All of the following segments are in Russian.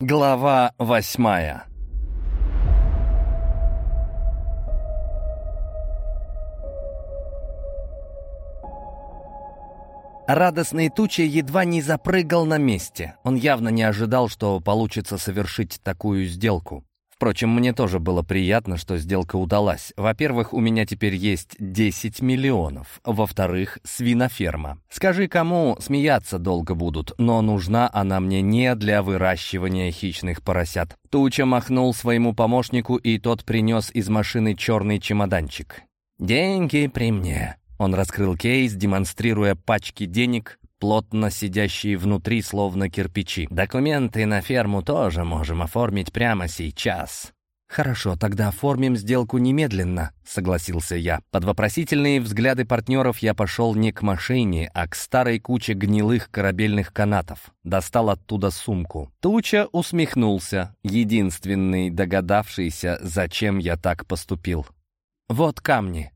Глава восьмая Радостный туча едва не запрыгал на месте. Он явно не ожидал, что получится совершить такую сделку. Впрочем, мне тоже было приятно, что сделка удалась. Во-первых, у меня теперь есть 10 миллионов. Во-вторых, свиноферма. Скажи кому, смеяться долго будут, но нужна она мне не для выращивания хищных поросят. Туча махнул своему помощнику, и тот принес из машины черный чемоданчик. «Деньги при мне». Он раскрыл кейс, демонстрируя пачки денег, плотно сидящие внутри, словно кирпичи. «Документы на ферму тоже можем оформить прямо сейчас». «Хорошо, тогда оформим сделку немедленно», — согласился я. Под вопросительные взгляды партнеров я пошел не к машине, а к старой куче гнилых корабельных канатов. Достал оттуда сумку. Туча усмехнулся, единственный догадавшийся, зачем я так поступил. «Вот камни»,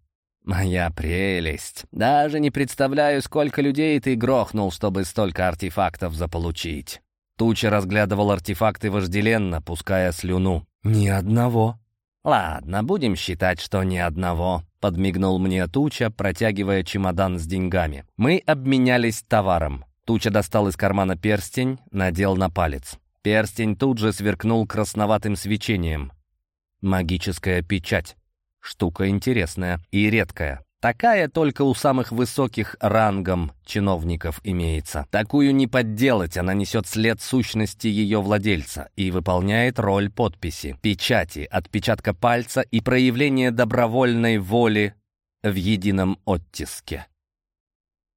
«Моя прелесть! Даже не представляю, сколько людей ты грохнул, чтобы столько артефактов заполучить!» Туча разглядывал артефакты вожделенно, пуская слюну. «Ни одного!» «Ладно, будем считать, что ни одного», — подмигнул мне Туча, протягивая чемодан с деньгами. Мы обменялись товаром. Туча достал из кармана перстень, надел на палец. Перстень тут же сверкнул красноватым свечением. Магическая печать. Штука интересная и редкая. Такая только у самых высоких рангом чиновников имеется. Такую не подделать, она несет след сущности ее владельца и выполняет роль подписи, печати, отпечатка пальца и проявления добровольной воли в едином оттиске.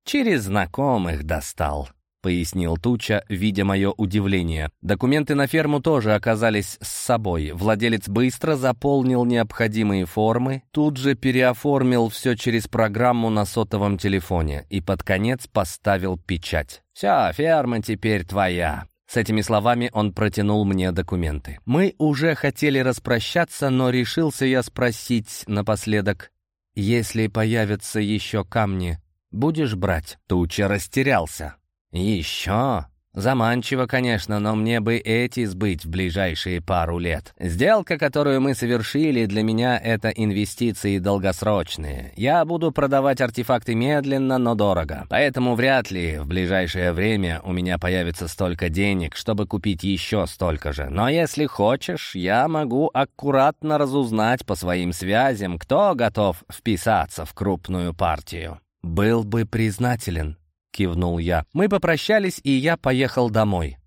Через знакомых достал пояснил Туча, видя мое удивление. Документы на ферму тоже оказались с собой. Владелец быстро заполнил необходимые формы, тут же переоформил все через программу на сотовом телефоне и под конец поставил печать. «Все, ферма теперь твоя». С этими словами он протянул мне документы. Мы уже хотели распрощаться, но решился я спросить напоследок, «Если появятся еще камни, будешь брать?» Туча растерялся. «Еще?» Заманчиво, конечно, но мне бы эти сбыть в ближайшие пару лет. Сделка, которую мы совершили, для меня это инвестиции долгосрочные. Я буду продавать артефакты медленно, но дорого. Поэтому вряд ли в ближайшее время у меня появится столько денег, чтобы купить еще столько же. Но если хочешь, я могу аккуратно разузнать по своим связям, кто готов вписаться в крупную партию. Был бы признателен кивнул я. Мы попрощались, и я поехал домой.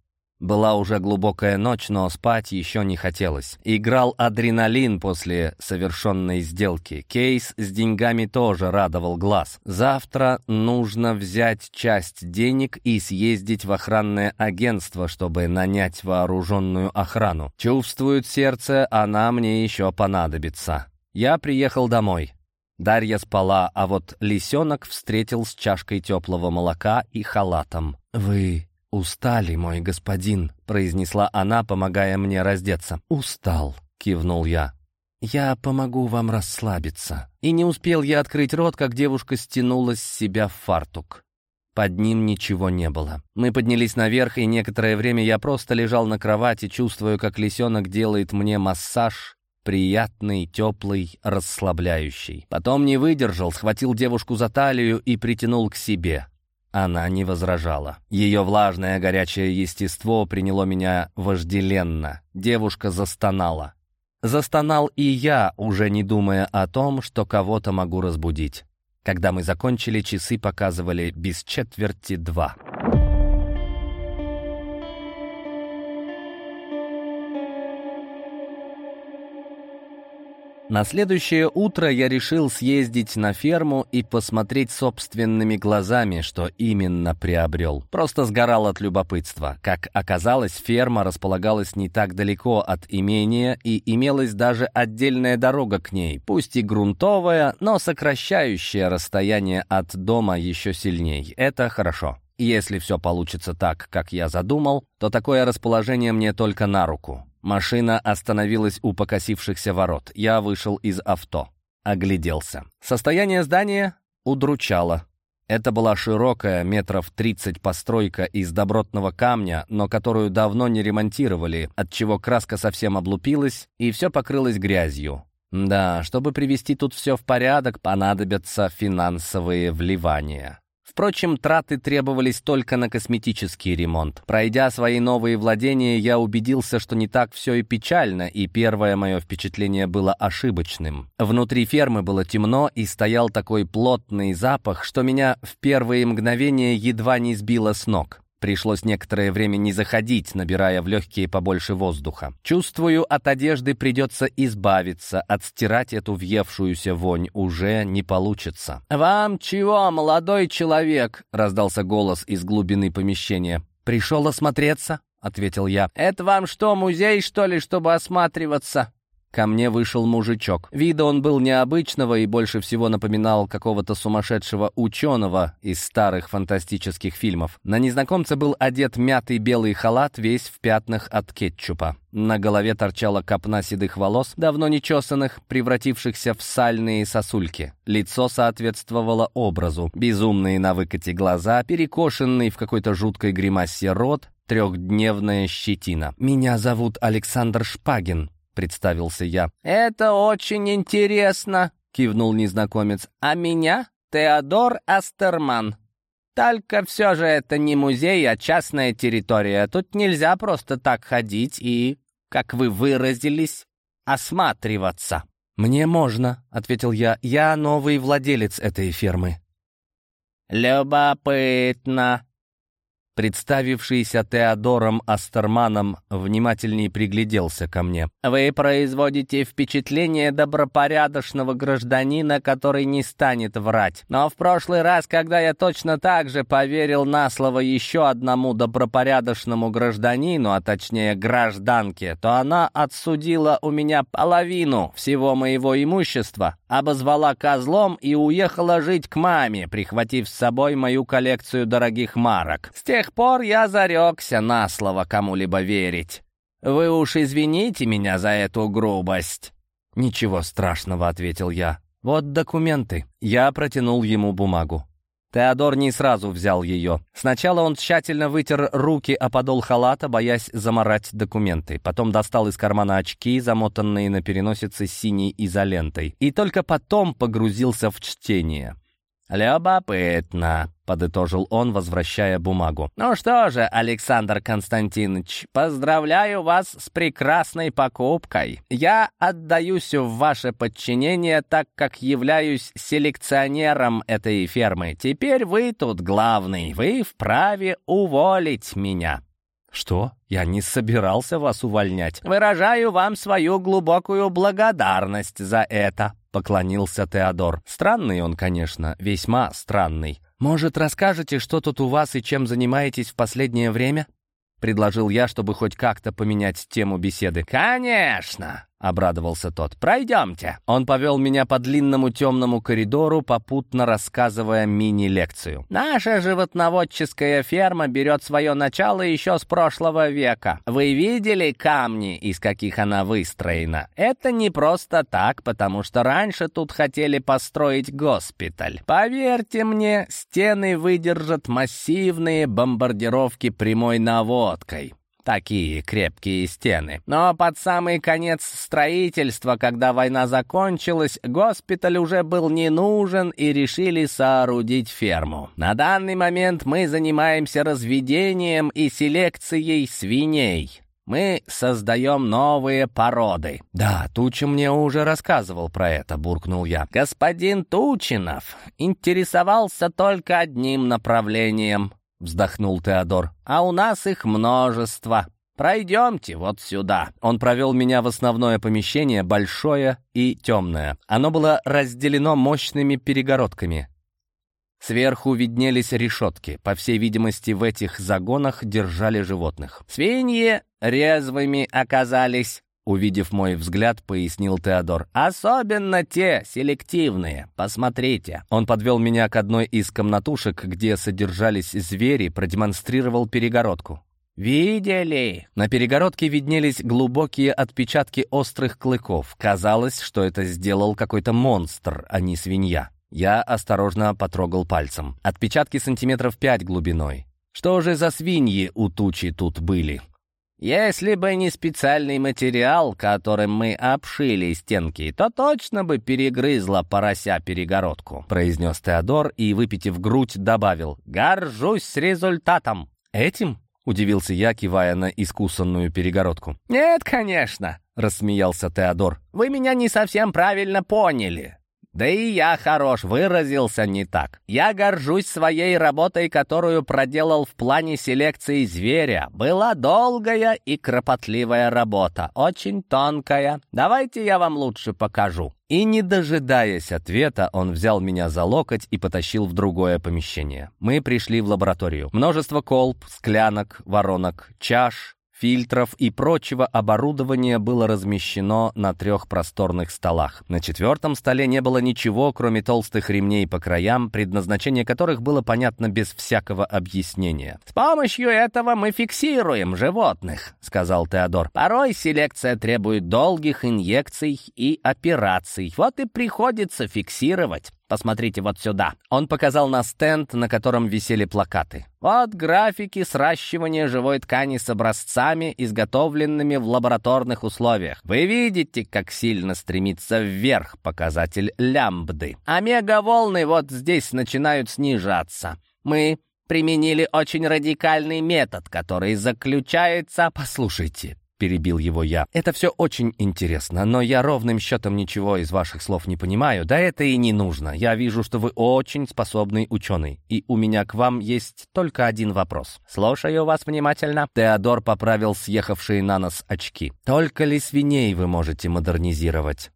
Была уже глубокая ночь, но спать еще не хотелось. Играл адреналин после совершенной сделки. Кейс с деньгами тоже радовал глаз. Завтра нужно взять часть денег и съездить в охранное агентство, чтобы нанять вооруженную охрану. Чувствует сердце, она мне еще понадобится. Я приехал домой. Дарья спала, а вот лисенок встретил с чашкой теплого молока и халатом. «Вы устали, мой господин», — произнесла она, помогая мне раздеться. «Устал», — кивнул я. «Я помогу вам расслабиться». И не успел я открыть рот, как девушка стянула с себя фартук. Под ним ничего не было. Мы поднялись наверх, и некоторое время я просто лежал на кровати, чувствуя, как лисенок делает мне массаж приятный, теплый, расслабляющий. Потом не выдержал, схватил девушку за талию и притянул к себе. Она не возражала. Ее влажное горячее естество приняло меня вожделенно. Девушка застонала. Застонал и я, уже не думая о том, что кого-то могу разбудить. Когда мы закончили, часы показывали без четверти два. На следующее утро я решил съездить на ферму и посмотреть собственными глазами, что именно приобрел. Просто сгорал от любопытства. Как оказалось, ферма располагалась не так далеко от имения и имелась даже отдельная дорога к ней, пусть и грунтовая, но сокращающая расстояние от дома еще сильней. Это хорошо. Если все получится так, как я задумал, то такое расположение мне только на руку. Машина остановилась у покосившихся ворот. Я вышел из авто. Огляделся. Состояние здания удручало. Это была широкая, метров 30 постройка из добротного камня, но которую давно не ремонтировали, отчего краска совсем облупилась и все покрылось грязью. Да, чтобы привести тут все в порядок, понадобятся финансовые вливания. Впрочем, траты требовались только на косметический ремонт. Пройдя свои новые владения, я убедился, что не так все и печально, и первое мое впечатление было ошибочным. Внутри фермы было темно, и стоял такой плотный запах, что меня в первые мгновения едва не сбило с ног. Пришлось некоторое время не заходить, набирая в легкие побольше воздуха. Чувствую, от одежды придется избавиться, отстирать эту въевшуюся вонь уже не получится. «Вам чего, молодой человек?» — раздался голос из глубины помещения. «Пришел осмотреться?» — ответил я. «Это вам что, музей, что ли, чтобы осматриваться?» Ко мне вышел мужичок. Вида он был необычного и больше всего напоминал какого-то сумасшедшего ученого из старых фантастических фильмов. На незнакомце был одет мятый белый халат, весь в пятнах от кетчупа. На голове торчала копна седых волос, давно нечесанных, превратившихся в сальные сосульки. Лицо соответствовало образу. Безумные на выкате глаза, перекошенный в какой-то жуткой гримасе рот, трехдневная щетина. «Меня зовут Александр Шпагин», представился я. «Это очень интересно», — кивнул незнакомец. «А меня Теодор Астерман. Только все же это не музей, а частная территория. Тут нельзя просто так ходить и, как вы выразились, осматриваться». «Мне можно», — ответил я. «Я новый владелец этой фермы». «Любопытно», Представившийся Теодором Астерманом внимательней пригляделся ко мне. «Вы производите впечатление добропорядочного гражданина, который не станет врать. Но в прошлый раз, когда я точно так же поверил на слово еще одному добропорядочному гражданину, а точнее гражданке, то она отсудила у меня половину всего моего имущества, обозвала козлом и уехала жить к маме, прихватив с собой мою коллекцию дорогих марок. С тех пор я зарекся на слово кому-либо верить. Вы уж извините меня за эту грубость». «Ничего страшного», — ответил я. «Вот документы». Я протянул ему бумагу. Теодор не сразу взял ее. Сначала он тщательно вытер руки о подол халата, боясь заморать документы. Потом достал из кармана очки, замотанные на переносице синей изолентой. И только потом погрузился в чтение. «Любопытно», — подытожил он, возвращая бумагу. «Ну что же, Александр Константинович, поздравляю вас с прекрасной покупкой. Я отдаюсь в ваше подчинение, так как являюсь селекционером этой фермы. Теперь вы тут главный, вы вправе уволить меня». «Что? Я не собирался вас увольнять. Выражаю вам свою глубокую благодарность за это», — поклонился Теодор. «Странный он, конечно, весьма странный. Может, расскажете, что тут у вас и чем занимаетесь в последнее время?» — предложил я, чтобы хоть как-то поменять тему беседы. «Конечно!» — обрадовался тот. «Пройдемте». Он повел меня по длинному темному коридору, попутно рассказывая мини-лекцию. «Наша животноводческая ферма берет свое начало еще с прошлого века. Вы видели камни, из каких она выстроена? Это не просто так, потому что раньше тут хотели построить госпиталь. Поверьте мне, стены выдержат массивные бомбардировки прямой наводкой такие крепкие стены. Но под самый конец строительства, когда война закончилась, госпиталь уже был не нужен и решили соорудить ферму. На данный момент мы занимаемся разведением и селекцией свиней. Мы создаем новые породы». «Да, Туча мне уже рассказывал про это», — буркнул я. «Господин Тучинов интересовался только одним направлением — вздохнул Теодор. «А у нас их множество. Пройдемте вот сюда». Он провел меня в основное помещение, большое и темное. Оно было разделено мощными перегородками. Сверху виднелись решетки. По всей видимости, в этих загонах держали животных. «Свиньи резвыми оказались», Увидев мой взгляд, пояснил Теодор. «Особенно те селективные. Посмотрите». Он подвел меня к одной из комнатушек, где содержались звери, продемонстрировал перегородку. «Видели?» На перегородке виднелись глубокие отпечатки острых клыков. Казалось, что это сделал какой-то монстр, а не свинья. Я осторожно потрогал пальцем. Отпечатки сантиметров пять глубиной. Что же за свиньи у тучи тут были? Если бы не специальный материал, которым мы обшили стенки, то точно бы перегрызла порося перегородку», — произнес Теодор и, выпитив грудь, добавил «Горжусь результатом». «Этим?» — удивился я, кивая на искусанную перегородку. «Нет, конечно», — рассмеялся Теодор. «Вы меня не совсем правильно поняли. Да и я хорош, выразился не так. Я горжусь своей работой, которую проделал в плане селекции зверя. Была долгая и кропотливая работа, очень тонкая. Давайте я вам лучше покажу. И не дожидаясь ответа, он взял меня за локоть и потащил в другое помещение. Мы пришли в лабораторию. Множество колб, склянок, воронок, чаш, фильтров и прочего оборудования было размещено на трех просторных столах. На четвертом столе не было ничего, кроме толстых ремней по краям, предназначение которых было понятно без всякого объяснения. «С помощью этого мы фиксируем животных», — сказал Теодор. «Порой селекция требует долгих инъекций и операций. Вот и приходится фиксировать. Посмотрите вот сюда». Он показал на стенд, на котором висели плакаты. Вот графики сращивания живой ткани с образцами, изготовленными в лабораторных условиях. Вы видите, как сильно стремится вверх показатель лямбды. Омега-волны вот здесь начинают снижаться. Мы применили очень радикальный метод, который заключается... Послушайте, перебил его я. «Это все очень интересно, но я ровным счетом ничего из ваших слов не понимаю. Да это и не нужно. Я вижу, что вы очень способный ученый, и у меня к вам есть только один вопрос. Слушаю вас внимательно». Теодор поправил съехавшие на нос очки. «Только ли свиней вы можете модернизировать?»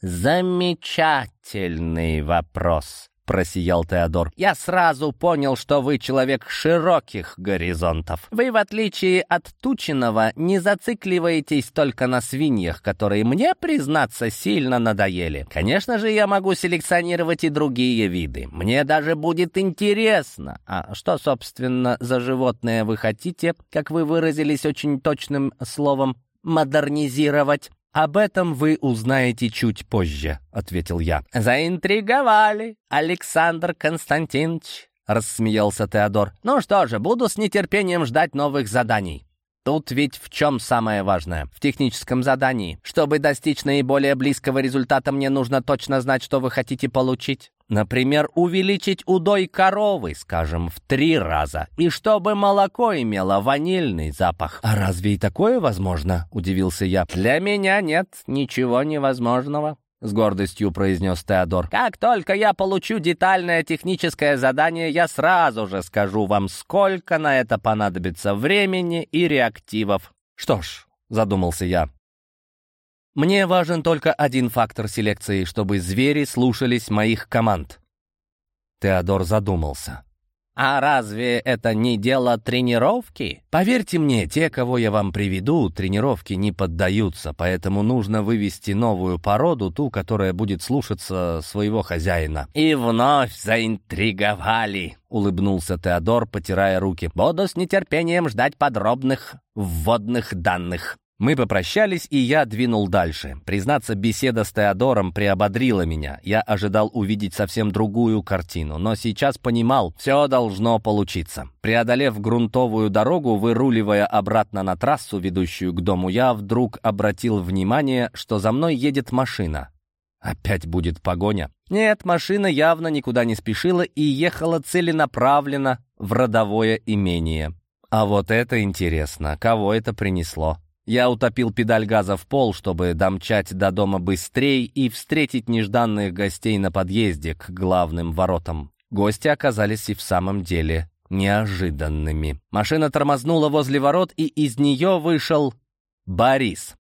«Замечательный вопрос», просиял Теодор. «Я сразу понял, что вы человек широких горизонтов. Вы, в отличие от Тучиного, не зацикливаетесь только на свиньях, которые мне, признаться, сильно надоели. Конечно же, я могу селекционировать и другие виды. Мне даже будет интересно. А что, собственно, за животное вы хотите, как вы выразились очень точным словом, модернизировать?» «Об этом вы узнаете чуть позже», — ответил я. «Заинтриговали, Александр Константинович», — рассмеялся Теодор. «Ну что же, буду с нетерпением ждать новых заданий». Тут ведь в чем самое важное? В техническом задании. Чтобы достичь наиболее близкого результата, мне нужно точно знать, что вы хотите получить. Например, увеличить удой коровы, скажем, в три раза. И чтобы молоко имело ванильный запах. «А разве и такое возможно?» – удивился я. «Для меня нет ничего невозможного». — с гордостью произнес Теодор. «Как только я получу детальное техническое задание, я сразу же скажу вам, сколько на это понадобится времени и реактивов». «Что ж», — задумался я, — «мне важен только один фактор селекции, чтобы звери слушались моих команд». Теодор задумался. А разве это не дело тренировки? Поверьте мне, те, кого я вам приведу, тренировки не поддаются, поэтому нужно вывести новую породу, ту, которая будет слушаться своего хозяина. И вновь заинтриговали, улыбнулся Теодор, потирая руки. Буду с нетерпением ждать подробных вводных данных. Мы попрощались, и я двинул дальше. Признаться, беседа с Теодором приободрила меня. Я ожидал увидеть совсем другую картину, но сейчас понимал, все должно получиться. Преодолев грунтовую дорогу, выруливая обратно на трассу, ведущую к дому, я вдруг обратил внимание, что за мной едет машина. Опять будет погоня? Нет, машина явно никуда не спешила и ехала целенаправленно в родовое имение. А вот это интересно, кого это принесло? Я утопил педаль газа в пол, чтобы домчать до дома быстрее и встретить нежданных гостей на подъезде к главным воротам. Гости оказались и в самом деле неожиданными. Машина тормознула возле ворот, и из нее вышел Борис.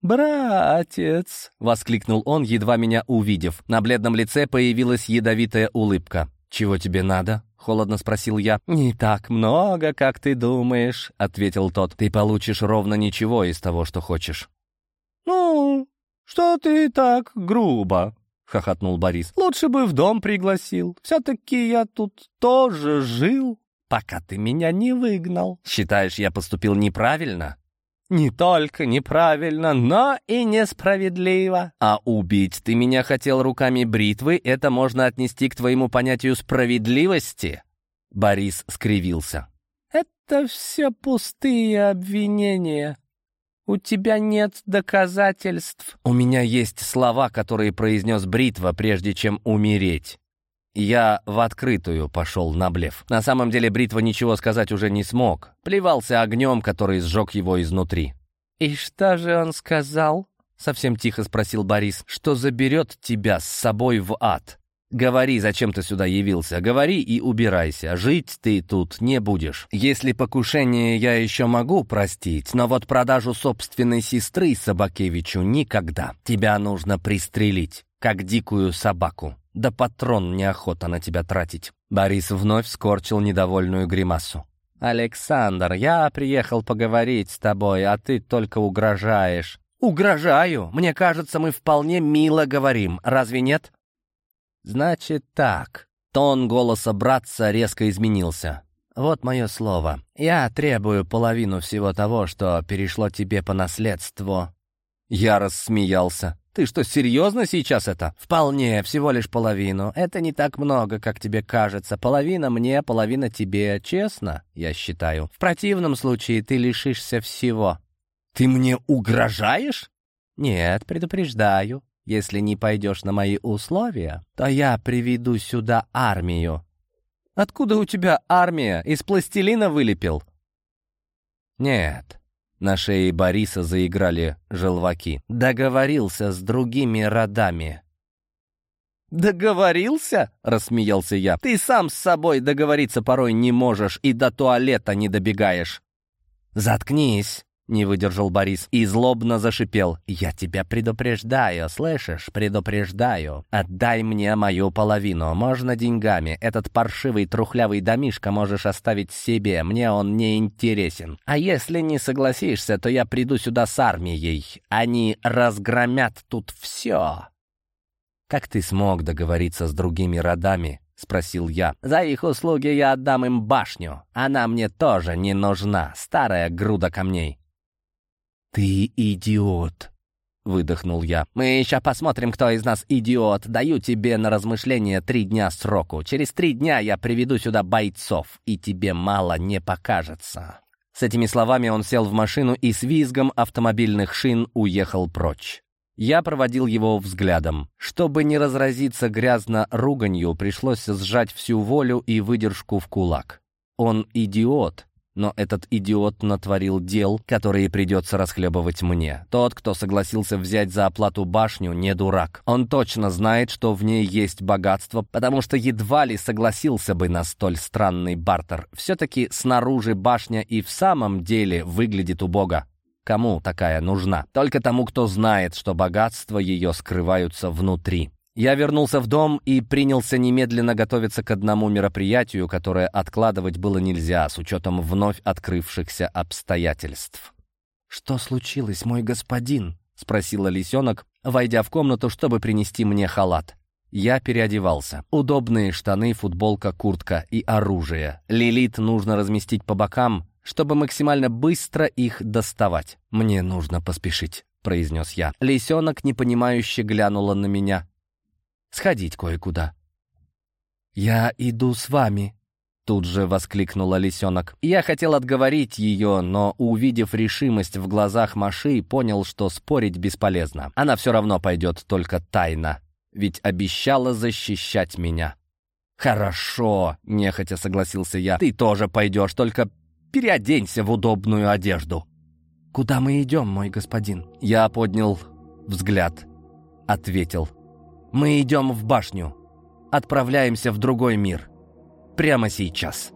«Братец!» — воскликнул он, едва меня увидев. На бледном лице появилась ядовитая улыбка. «Чего тебе надо?» — холодно спросил я. «Не так много, как ты думаешь», — ответил тот. «Ты получишь ровно ничего из того, что хочешь». «Ну, что ты так грубо?» — хохотнул Борис. «Лучше бы в дом пригласил. Все-таки я тут тоже жил, пока ты меня не выгнал. Считаешь, я поступил неправильно?» Не только неправильно, но и несправедливо. А убить ты меня хотел руками бритвы, это можно отнести к твоему понятию справедливости?» Борис скривился. «Это все пустые обвинения. У тебя нет доказательств». «У меня есть слова, которые произнес бритва, прежде чем умереть». Я в открытую пошел на блеф. На самом деле Бритва ничего сказать уже не смог. Плевался огнем, который сжег его изнутри. «И что же он сказал?» — совсем тихо спросил Борис. «Что заберет тебя с собой в ад?» «Говори, зачем ты сюда явился. Говори и убирайся. Жить ты тут не будешь. Если покушение я еще могу простить, но вот продажу собственной сестры Собакевичу никогда. Тебя нужно пристрелить, как дикую собаку. Да патрон неохота на тебя тратить». Борис вновь скорчил недовольную гримасу. «Александр, я приехал поговорить с тобой, а ты только угрожаешь». «Угрожаю? Мне кажется, мы вполне мило говорим. Разве нет?» «Значит так». Тон голоса братца резко изменился. «Вот мое слово. Я требую половину всего того, что перешло тебе по наследству». Я рассмеялся. «Ты что, серьезно сейчас это?» «Вполне, всего лишь половину. Это не так много, как тебе кажется. Половина мне, половина тебе. Честно, я считаю. В противном случае ты лишишься всего». «Ты мне угрожаешь?» «Нет, предупреждаю. Если не пойдешь на мои условия, то я приведу сюда армию». «Откуда у тебя армия? Из пластилина вылепил?» «Нет, на шее Бориса заиграли желваки. «Договорился с другими родами». «Договорился?» — рассмеялся я. «Ты сам с собой договориться порой не можешь и до туалета не добегаешь». «Заткнись!» Не выдержал Борис и злобно зашипел. «Я тебя предупреждаю, слышишь? Предупреждаю. Отдай мне мою половину. Можно деньгами. Этот паршивый трухлявый домишко можешь оставить себе. Мне он не интересен. А если не согласишься, то я приду сюда с армией. Они разгромят тут все». «Как ты смог договориться с другими родами?» — спросил я. «За их услуги я отдам им башню. Она мне тоже не нужна. Старая груда камней». «Ты идиот!» — выдохнул я. «Мы еще посмотрим, кто из нас идиот. Даю тебе на размышление три дня сроку. Через три дня я приведу сюда бойцов, и тебе мало не покажется». С этими словами он сел в машину и с визгом автомобильных шин уехал прочь. Я проводил его взглядом. Чтобы не разразиться грязно руганью, пришлось сжать всю волю и выдержку в кулак. Он идиот, но этот идиот натворил дел, которые придется расхлебывать мне. Тот, кто согласился взять за оплату башню, не дурак. Он точно знает, что в ней есть богатство, потому что едва ли согласился бы на столь странный бартер. Все-таки снаружи башня и в самом деле выглядит убого. Кому такая нужна? Только тому, кто знает, что богатства ее скрываются внутри. Я вернулся в дом и принялся немедленно готовиться к одному мероприятию, которое откладывать было нельзя с учетом вновь открывшихся обстоятельств. «Что случилось, мой господин?» — спросила лисенок, войдя в комнату, чтобы принести мне халат. Я переодевался. Удобные штаны, футболка, куртка и оружие. Лилит нужно разместить по бокам, чтобы максимально быстро их доставать. «Мне нужно поспешить», — произнес я. Лисенок непонимающе глянула на меня сходить кое-куда». «Я иду с вами», — тут же воскликнула лисенок. Я хотел отговорить ее, но, увидев решимость в глазах Маши, понял, что спорить бесполезно. Она все равно пойдет только тайно, ведь обещала защищать меня. «Хорошо», — нехотя согласился я, — «ты тоже пойдешь, только переоденься в удобную одежду». «Куда мы идем, мой господин?» Я поднял взгляд, ответил. Мы идем в башню. Отправляемся в другой мир. Прямо сейчас.